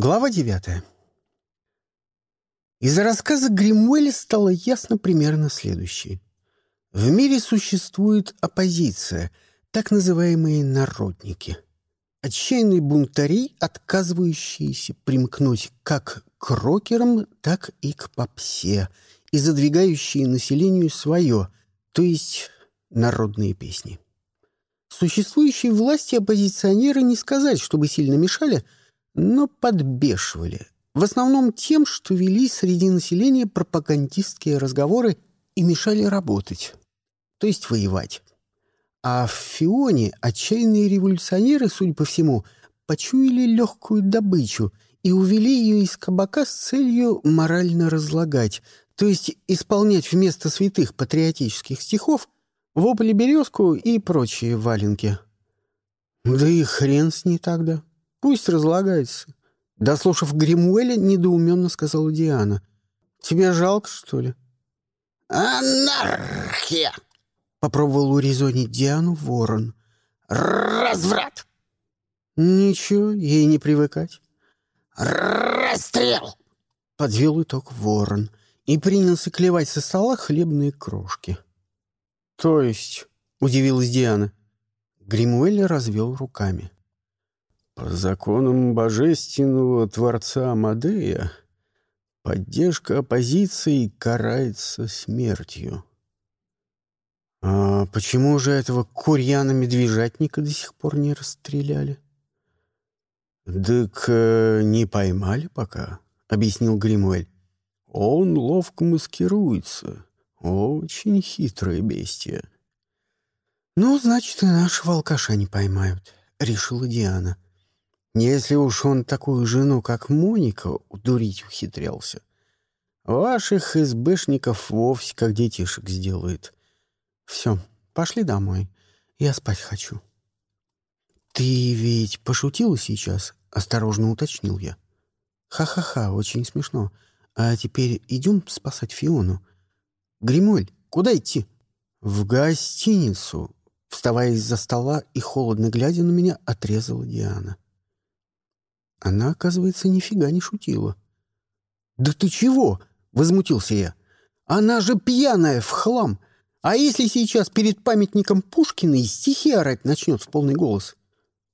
Глава девятая. Из рассказа Гримуэля стало ясно примерно следующее. В мире существует оппозиция, так называемые народники. Отчаянные бунтари, отказывающиеся примкнуть как к рокерам, так и к попсе, и задвигающие населению свое, то есть народные песни. Существующие власти оппозиционеры не сказать, чтобы сильно мешали – но подбешивали. В основном тем, что вели среди населения пропагандистские разговоры и мешали работать, то есть воевать. А в Фионе отчаянные революционеры, судя по всему, почуяли легкую добычу и увели ее из кабака с целью морально разлагать, то есть исполнять вместо святых патриотических стихов вопли березку и прочие валенки. Да и хрен с ней тогда. Пусть разлагается. Дослушав Гримуэля, недоуменно сказала Диана. Тебе жалко, что ли? «Анархия!» — попробовал урезонить Диану ворон. «Разврат!» «Ничего, ей не привыкать». «Расстрел!» — подвел итог ворон и принялся клевать со стола хлебные крошки. «То есть?» — удивилась Диана. Гримуэль развел руками. По законам божественного Творца Амадея поддержка оппозиции карается смертью. А почему же этого курьяна-медвежатника до сих пор не расстреляли? «Так э, не поймали пока», — объяснил Гримуэль. «Он ловко маскируется. Очень хитрое бестие». «Ну, значит, и нашего алкаша не поймают», — решила Диана. — если уж он такую жену, как Моника, удурить ухитрялся, ваших избэшников вовсе как детишек сделает. Все, пошли домой. Я спать хочу. Ты ведь пошутила сейчас? Осторожно уточнил я. Ха-ха-ха, очень смешно. А теперь идем спасать Фиону. Гримоль, куда идти? В гостиницу. Вставая из-за стола и холодно глядя на меня, отрезала Диана. — она, оказывается, нифига не шутила. «Да ты чего?» — возмутился я. «Она же пьяная в хлам! А если сейчас перед памятником Пушкина и стихи орать начнет в полный голос?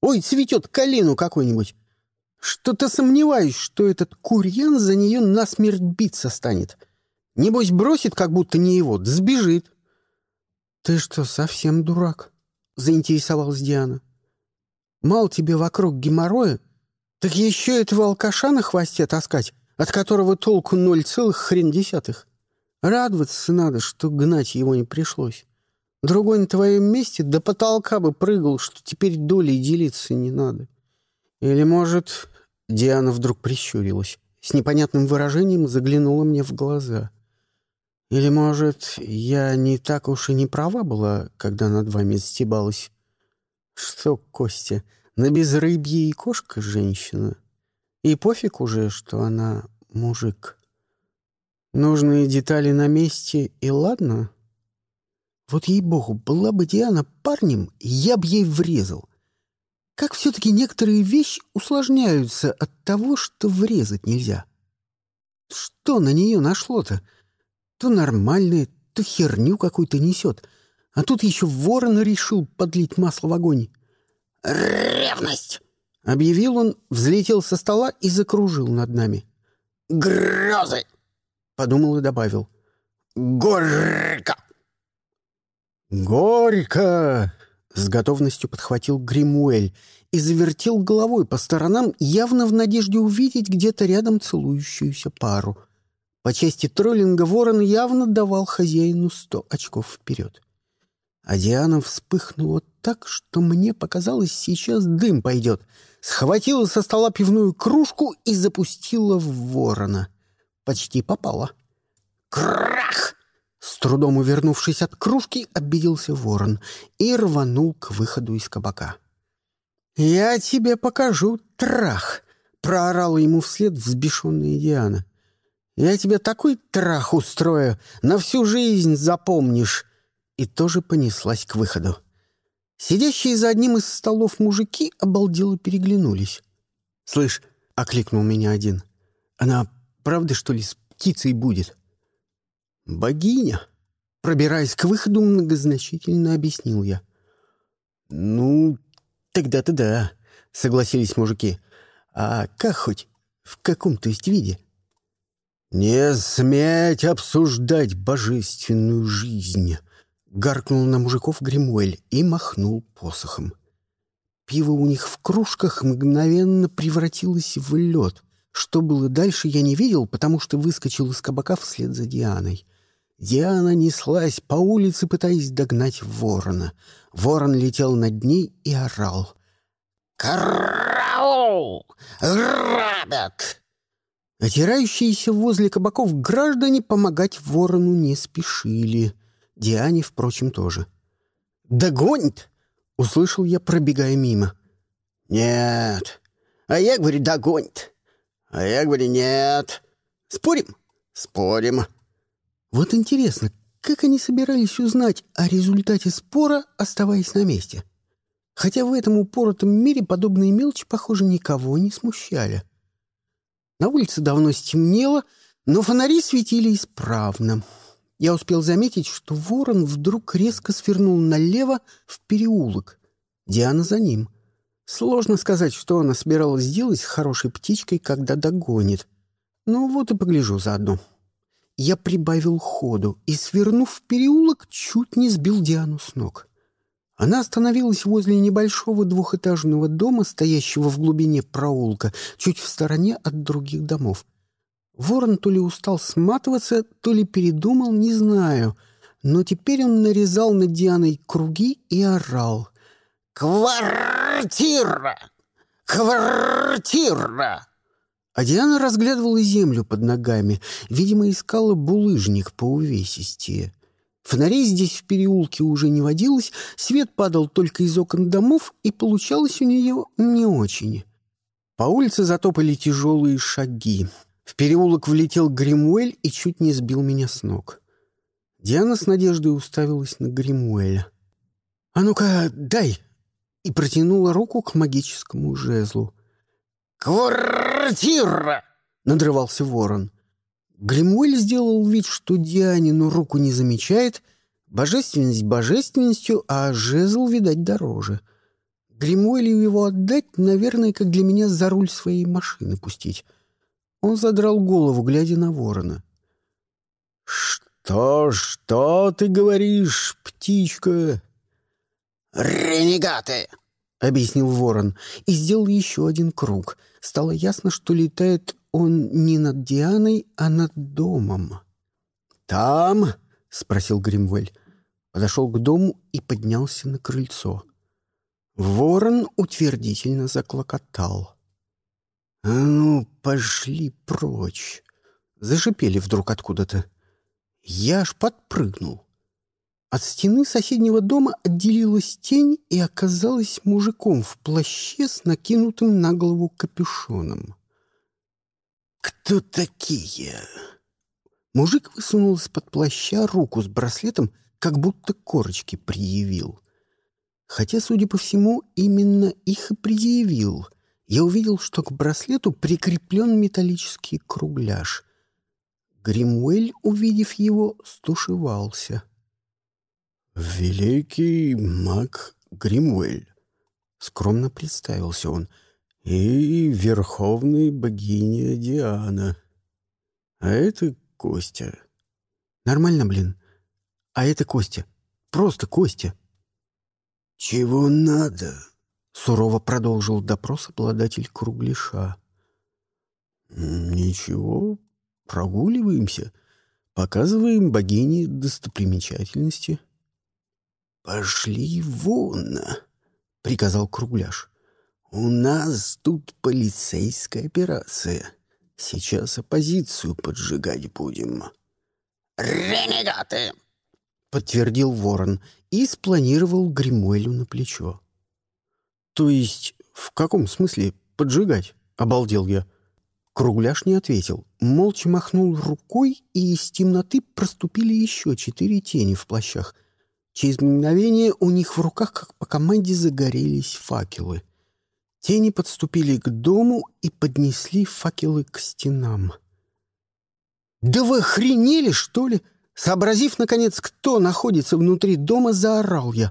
Ой, цветет колену какой-нибудь! Что-то сомневаюсь, что этот курьян за нее насмерть биться станет. Небось, бросит, как будто не его, да сбежит». «Ты что, совсем дурак?» — заинтересовалась Диана. «Мало тебе вокруг геморроя, так еще этого алкаша на хвосте таскать, от которого толку ноль целых хрен десятых. Радоваться надо, что гнать его не пришлось. Другой на твоем месте до потолка бы прыгал, что теперь долей делиться не надо. Или, может...» Диана вдруг прищурилась. С непонятным выражением заглянула мне в глаза. «Или, может, я не так уж и не права была, когда над вами стебалась?» «Что, Костя, на безрыбье и кошка женщина. И пофиг уже, что она мужик. Нужные детали на месте, и ладно. Вот ей-богу, была бы Диана парнем, я б ей врезал. Как все-таки некоторые вещи усложняются от того, что врезать нельзя. Что на нее нашло-то? То нормальное, то херню какую-то несет. А тут еще ворон решил подлить масло в огонь. Ревность!» — объявил он, взлетел со стола и закружил над нами. «Грозы!» — подумал и добавил. «Горько!» «Горько!» — с готовностью подхватил Гримуэль и завертел головой по сторонам, явно в надежде увидеть где-то рядом целующуюся пару. По части троллинга ворон явно давал хозяину сто очков вперед. А Диана вспыхнула так, что мне показалось, сейчас дым пойдет. Схватила со стола пивную кружку и запустила в ворона. Почти попала. «Крах!» С трудом увернувшись от кружки, обиделся ворон и рванул к выходу из кабака. «Я тебе покажу, трах!» — проорала ему вслед взбешенная Диана. «Я тебе такой трах устрою, на всю жизнь запомнишь!» И тоже понеслась к выходу. Сидящие за одним из столов мужики обалдело переглянулись. «Слышь, — окликнул меня один. «Она правда, что ли, с птицей будет?» «Богиня!» — пробираясь к выходу, многозначительно объяснил я. «Ну, тогда-то да», — согласились мужики. «А как хоть? В каком, то есть, виде?» «Не сметь обсуждать божественную жизнь!» — гаркнул на мужиков Гримуэль и махнул посохом. Пиво у них в кружках мгновенно превратилось в лед. Что было дальше, я не видел, потому что выскочил из кабака вслед за Дианой. Диана неслась по улице, пытаясь догнать ворона. Ворон летел над ней и орал. «Караул! Грабят!» Отирающиеся возле кабаков граждане помогать ворону не спешили. Диане, впрочем, тоже. «Догонит!» — услышал я, пробегая мимо. «Нет. А я говорю, догонит. А я говорю, нет. Спорим? Спорим». Вот интересно, как они собирались узнать о результате спора, оставаясь на месте? Хотя в этом упоротом мире подобные мелочи, похоже, никого не смущали. На улице давно стемнело, но фонари светили исправно. Я успел заметить, что ворон вдруг резко свернул налево в переулок. Диана за ним. Сложно сказать, что она собиралась сделать с хорошей птичкой, когда догонит. Ну вот и погляжу заодно. Я прибавил ходу и, свернув в переулок, чуть не сбил Диану с ног. Она остановилась возле небольшого двухэтажного дома, стоящего в глубине проулка, чуть в стороне от других домов. Ворон то ли устал сматываться, то ли передумал, не знаю. Но теперь он нарезал над Дианой круги и орал. «Квартира! Квартира!» А Диана разглядывала землю под ногами, видимо, искала булыжник по увесистее. Фонарей здесь в переулке уже не водилось, свет падал только из окон домов, и получалось у нее не очень. По улице затопали тяжелые шаги. В переулок влетел Гримуэль и чуть не сбил меня с ног. Диана с надеждой уставилась на Гримуэля. «А ну-ка, дай!» и протянула руку к магическому жезлу. «Квартира!» — надрывался ворон. Гримуэль сделал вид, что Дианину руку не замечает, божественность божественностью, а жезл, видать, дороже. Гримуэлю его отдать, наверное, как для меня за руль своей машины пустить. Он задрал голову, глядя на ворона. «Что, что ты говоришь, птичка?» «Ренегаты!» — объяснил ворон и сделал еще один круг. Стало ясно, что летает он не над Дианой, а над домом. «Там?» — спросил Гримвель. Подошел к дому и поднялся на крыльцо. Ворон утвердительно заклокотал. «А ну, пошли прочь!» Зашипели вдруг откуда-то. Я аж подпрыгнул. От стены соседнего дома отделилась тень и оказалась мужиком в плаще с накинутым на голову капюшоном. «Кто такие?» Мужик высунул из-под плаща руку с браслетом, как будто корочки предъявил. Хотя, судя по всему, именно их и предъявил. Я увидел, что к браслету прикреплен металлический кругляш. Гримуэль, увидев его, стушевался. «Великий маг Гримуэль», — скромно представился он, — и верховная богиня Диана. А это Костя. Нормально, блин. А это Костя. Просто Костя. Чего надо? Сурово продолжил допрос обладатель кругляша. Ничего, прогуливаемся, показываем богине достопримечательности. Пошли вон, приказал кругляш. «У нас тут полицейская операция. Сейчас оппозицию поджигать будем». «Ренегаты!» — подтвердил ворон и спланировал Гримуэлю на плечо. «То есть в каком смысле поджигать?» — обалдел я. Кругляш не ответил, молча махнул рукой, и из темноты проступили еще четыре тени в плащах. Через мгновение у них в руках, как по команде, загорелись факелы — Тени подступили к дому и поднесли факелы к стенам. «Да вы охренели, что ли?» Сообразив, наконец, кто находится внутри дома, заорал я.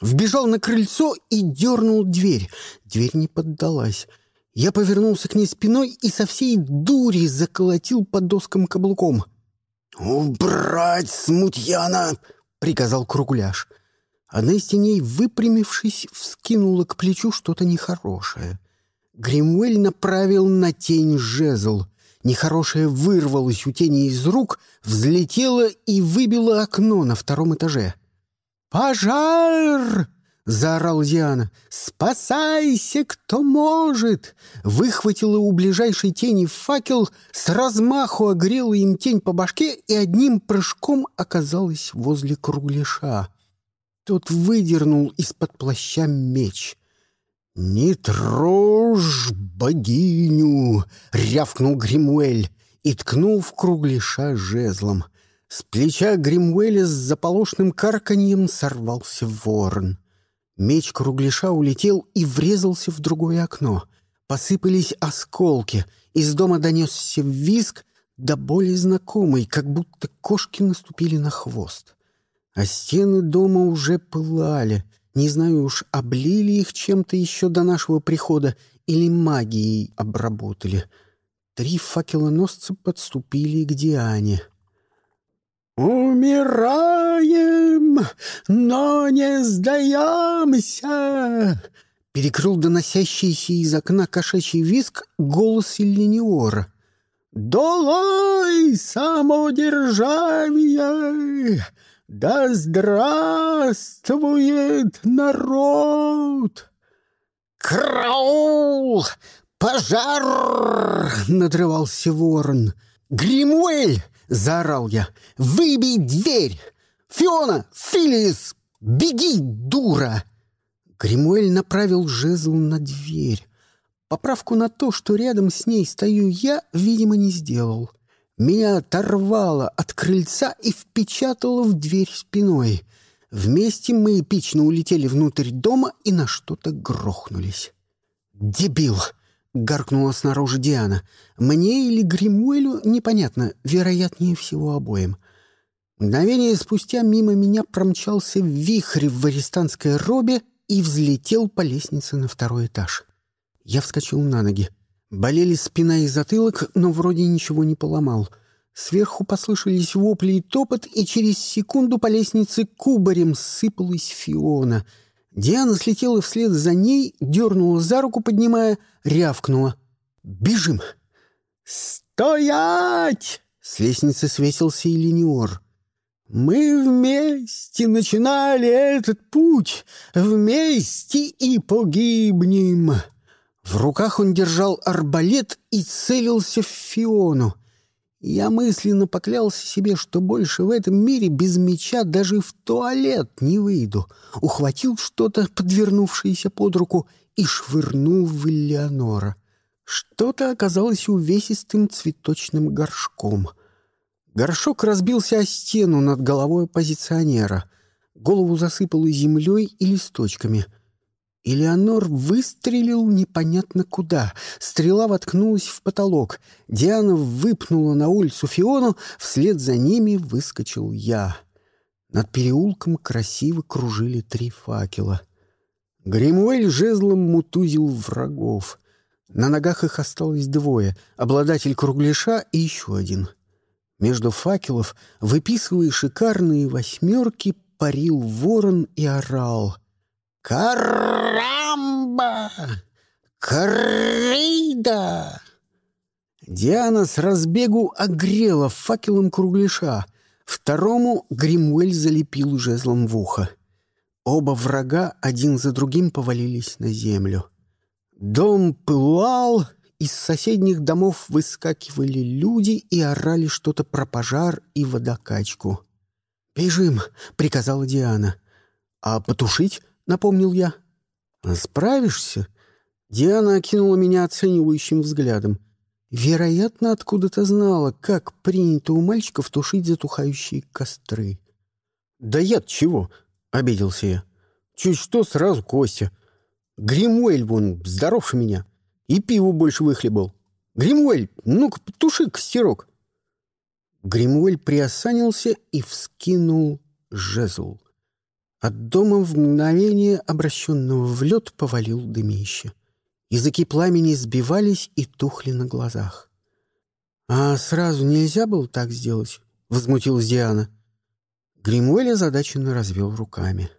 Вбежал на крыльцо и дернул дверь. Дверь не поддалась. Я повернулся к ней спиной и со всей дури заколотил по доскам каблуком. «Убрать, смутьяна!» — приказал Кругляш. Одна из теней, выпрямившись, вскинула к плечу что-то нехорошее. Гримуэль направил на тень жезл. Нехорошее вырвалось у тени из рук, взлетело и выбило окно на втором этаже. «Пожар!» — заорал Диана. «Спасайся, кто может!» Выхватила у ближайшей тени факел, с размаху огрела им тень по башке и одним прыжком оказалась возле кругляша. Тот выдернул из-под плаща меч. «Не трожь богиню!» — рявкнул Гримуэль и ткнул в кругляша жезлом. С плеча Гримуэля с заполошным карканьем сорвался ворон. Меч кругляша улетел и врезался в другое окно. Посыпались осколки. Из дома донесся визг, да более знакомый, как будто кошки наступили на хвост. А стены дома уже пылали — не знаю уж, облили их чем-то еще до нашего прихода или магией обработали. Три факелоносца подступили к Диане. «Умираем, но не сдаемся!» Перекрыл доносящийся из окна кошачий виск голос Иллиниора. «Долой самодержавие! «Да здравствует народ!» «Краул! Пожар!» — надрывался ворон. «Гримуэль!» — заорал я. «Выбей дверь! Фиона! Филис! Беги, дура!» Гримуэль направил жезл на дверь. Поправку на то, что рядом с ней стою я, видимо, не сделал. Меня оторвало от крыльца и впечатало в дверь спиной. Вместе мы эпично улетели внутрь дома и на что-то грохнулись. «Дебил!» — гаркнула снаружи Диана. «Мне или Гримуэлю непонятно, вероятнее всего обоим». Мгновение спустя мимо меня промчался вихрь в арестанской робе и взлетел по лестнице на второй этаж. Я вскочил на ноги. Болели спина и затылок, но вроде ничего не поломал. Сверху послышались вопли и топот, и через секунду по лестнице кубарем сыпалась Фиона. Диана слетела вслед за ней, дернула за руку, поднимая, рявкнула. «Бежим!» «Стоять!» — с лестницы свесился Элиниор. «Мы вместе начинали этот путь, вместе и погибнем!» В руках он держал арбалет и целился в Фиону. Я мысленно поклялся себе, что больше в этом мире без меча даже в туалет не выйду. Ухватил что-то, подвернувшееся под руку, и швырнул в Элеонора. Что-то оказалось увесистым цветочным горшком. Горшок разбился о стену над головой оппозиционера. Голову засыпало землей и листочками — Элеонор выстрелил непонятно куда. Стрела воткнулась в потолок. Диана выпнула на улицу Фиону, вслед за ними выскочил я. Над переулком красиво кружили три факела. Гримуэль жезлом мутузил врагов. На ногах их осталось двое — обладатель кругляша и еще один. Между факелов, выписывая шикарные восьмерки, парил ворон и орал — «Карамба! Крида!» Диана с разбегу огрела факелом кругляша. Второму Гримуэль залепил жезлом в ухо. Оба врага один за другим повалились на землю. Дом пылал, из соседних домов выскакивали люди и орали что-то про пожар и водокачку. «Бежим!» — приказала Диана. «А потушить?» Напомнил я. «Справишься?» Диана окинула меня оценивающим взглядом. Вероятно, откуда-то знала, как принято у мальчиков тушить затухающие костры. «Да я чего?» — обиделся я. «Чуть что, сразу Костя. Гримуэль вон здоровше меня. И пиво больше выхлебал. Гримуэль, ну-ка, туши костерок. Гримуэль приосанился и вскинул жезл. От дома в мгновение, обращенного в лед, повалил дымище. Языки пламени сбивались и тухли на глазах. «А сразу нельзя было так сделать?» — возмутилась Диана. Гримуэль озадаченно развел руками.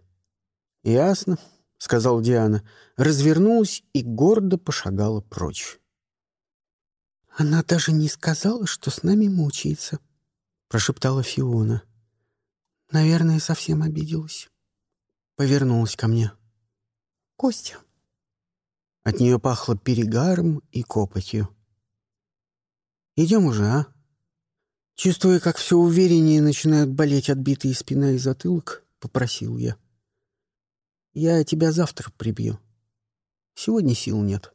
«Ясно», — сказал Диана, развернулась и гордо пошагала прочь. «Она даже не сказала, что с нами мучается», — прошептала Фиона. «Наверное, совсем обиделась». Повернулась ко мне. «Костя». От нее пахло перегаром и копотью. «Идем уже, а?» Чувствуя, как все увереннее начинают болеть отбитые спина и затылок, попросил я. «Я тебя завтра прибью. Сегодня сил нет».